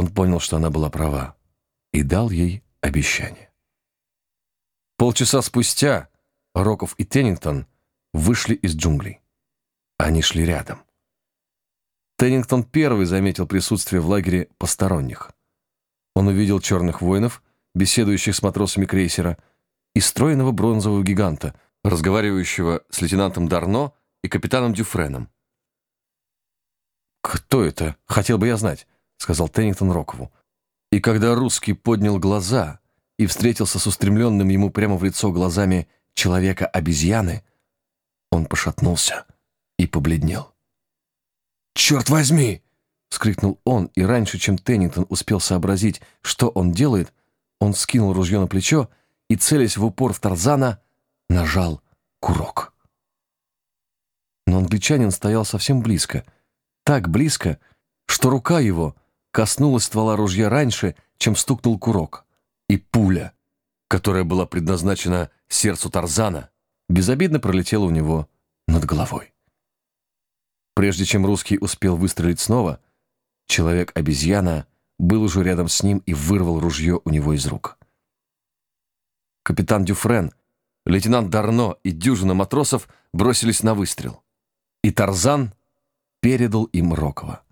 Он понял, что она была права, и дал ей обещание. Полчаса спустя Роков и Теннингтон вышли из джунглей. Они шли рядом. Теннингтон первый заметил присутствие в лагере посторонних. Он увидел черных воинов, беседующих с матросами крейсера, и стройного бронзового гиганта, разговаривающего с лейтенантом Дарно и капитаном Дюфреном. «Кто это? Хотел бы я знать», — сказал Теннингтон Рокову. И когда русский поднял глаза и встретился с устремленным ему прямо в лицо глазами человека-обезьяны, он пошатнулся и побледнел. «Черт возьми!» — вскрикнул он, и раньше, чем Теннингтон успел сообразить, что он делает, он скинул ружье на плечо и, целясь в упор в Тарзана, нажал курок. Но англичанин стоял совсем близко, так близко, что рука его коснулась ствола ружья раньше, чем стукнул курок, и пуля, которая была предназначена сердцу Тарзана, безобидно пролетела у него над головой. Прежде чем русский успел выстрелить снова, человек-обезьяна был уже рядом с ним и вырвал ружье у него из рук. Капитан Дюфрен, лейтенант Дарно и дюжина матросов бросились на выстрел. И Тарзан передал им Рокова,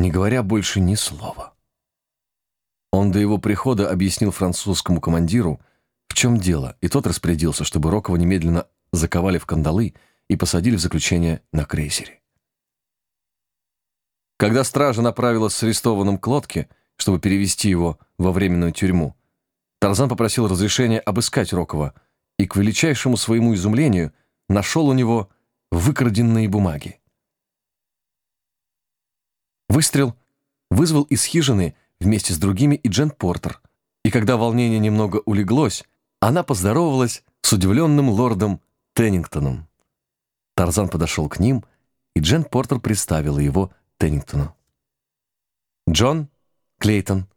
не говоря больше ни слова. Он до его прихода объяснил французскому командиру, в чем дело, и тот распорядился, чтобы Рокова немедленно заковали в кандалы и посадили в заключение на крейсере. Когда стража направилась с арестованным к лодке, чтобы перевести его во временную тюрьму, Тарзан попросил разрешения обыскать Рокова и, к величайшему своему изумлению, нашел у него выкраденные бумаги. Выстрел вызвал из хижины вместе с другими и Джен Портер, и когда волнение немного улеглось, она поздоровалась с удивленным лордом Теннингтоном. Тарзан подошел к ним, и Джен Портер представила его Теннингтону. «Джон Клейтон,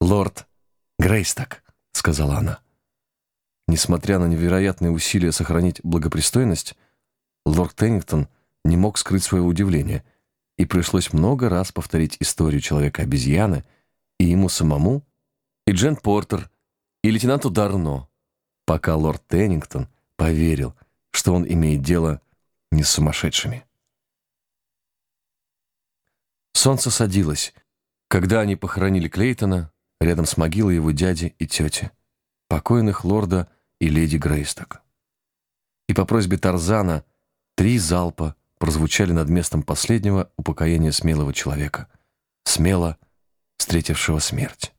лорд Грейсток», — сказала она. Несмотря на невероятные усилия сохранить благопристойность, лорд Теннингтон не мог скрыть свое удивление — и пришлось много раз повторить историю человека-обезьяны и ему самому, и Джен Портер, и лейтенанту Дарно, пока лорд Теннингтон поверил, что он имеет дело не с сумасшедшими. Солнце садилось, когда они похоронили Клейтона рядом с могилой его дяди и тети, покойных лорда и леди Грейсток. И по просьбе Тарзана три залпа прозвучали над местом последнего упокоения смелого человека, смело встретившего смерть.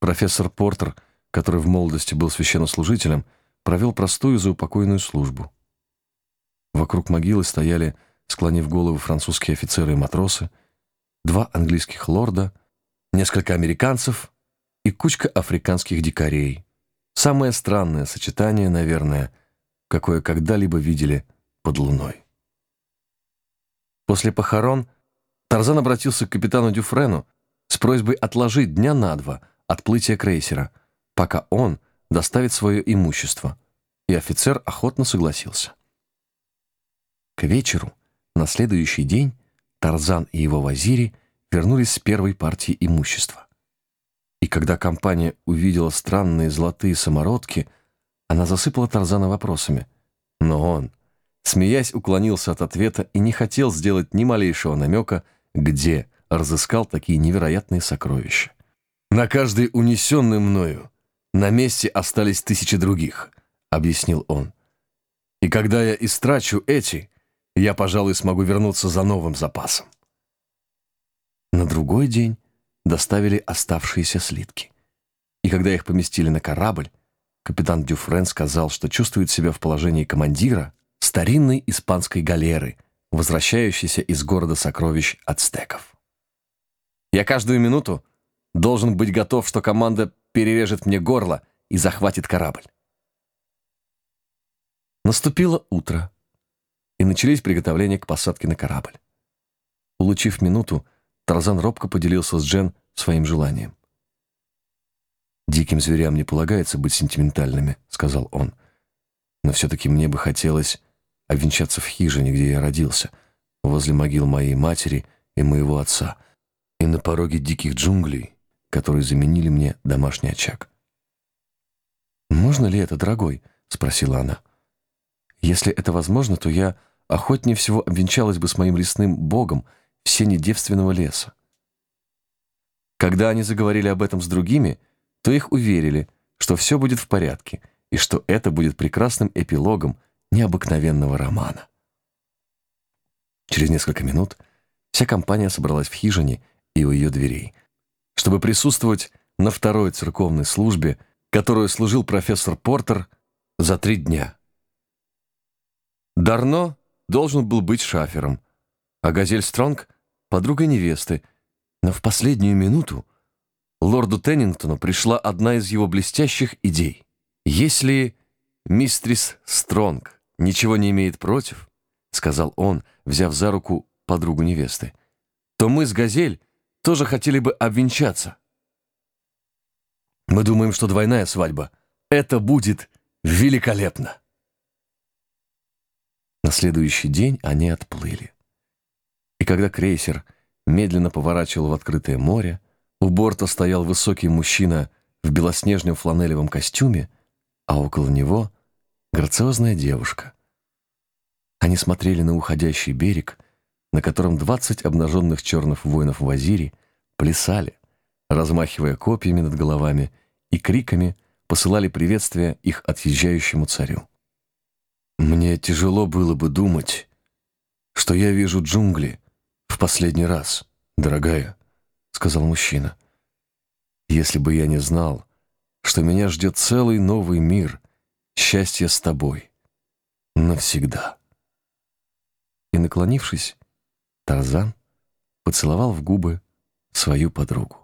Профессор Портер, который в молодости был священнослужителем, провел простую заупокойную службу. Вокруг могилы стояли, склонив головы, французские офицеры и матросы, два английских лорда, несколько американцев и кучка африканских дикарей. Самое странное сочетание, наверное, какое когда-либо видели под луной. После похорон Тарзан обратился к капитану Дюфрену с просьбой отложить дня на два отплытие крейсера, пока он доставит свое имущество, и офицер охотно согласился. К вечеру на следующий день Тарзан и его вазири вернулись с первой партией имущества. И когда компания увидела странные золотые самородки, она засыпала Тарзана вопросами, но он смеясь, уклонился от ответа и не хотел сделать ни малейшего намека, где разыскал такие невероятные сокровища. «На каждый унесенный мною на месте остались тысячи других», — объяснил он. «И когда я истрачу эти, я, пожалуй, смогу вернуться за новым запасом». На другой день доставили оставшиеся слитки. И когда их поместили на корабль, капитан Дюфрен сказал, что чувствует себя в положении командира, старинной испанской галеры, возвращающейся из города сокровищ ацтеков. Я каждую минуту должен быть готов, что команда перережет мне горло и захватит корабль. Наступило утро, и начались приготовления к посадке на корабль. Улучив минуту, Тарзан робко поделился с Джен своим желанием. «Диким зверям не полагается быть сентиментальными», — сказал он. «Но все-таки мне бы хотелось обвенчаться в хижине, где я родился, возле могил моей матери и моего отца. и на пороге диких джунглей, которые заменили мне домашний очаг. «Можно ли это, дорогой?» — спросила она. «Если это возможно, то я охотнее всего обвенчалась бы с моим лесным богом в сене девственного леса». Когда они заговорили об этом с другими, то их уверили, что все будет в порядке и что это будет прекрасным эпилогом необыкновенного романа. Через несколько минут вся компания собралась в хижине и у ее дверей, чтобы присутствовать на второй церковной службе, которую служил профессор Портер за три дня. Дарно должен был быть шафером, а Газель Стронг — подругой невесты, но в последнюю минуту лорду Теннингтону пришла одна из его блестящих идей. Если мистрис Стронг ничего не имеет против, сказал он, взяв за руку подругу невесты, то мы с Газель тоже хотели бы обвенчаться. Мы думаем, что двойная свадьба — это будет великолепно. На следующий день они отплыли. И когда крейсер медленно поворачивал в открытое море, у борта стоял высокий мужчина в белоснежном фланелевом костюме, а около него — грациозная девушка. Они смотрели на уходящий берег, на котором двадцать обнаженных черных воинов в Азире плясали, размахивая копьями над головами и криками посылали приветствия их отъезжающему царю. Мне тяжело было бы думать, что я вижу джунгли в последний раз, дорогая, сказал мужчина. Если бы я не знал, что меня ждет целый новый мир, счастье с тобой навсегда. И наклонившись, Тарзан поцеловал в губы свою подругу.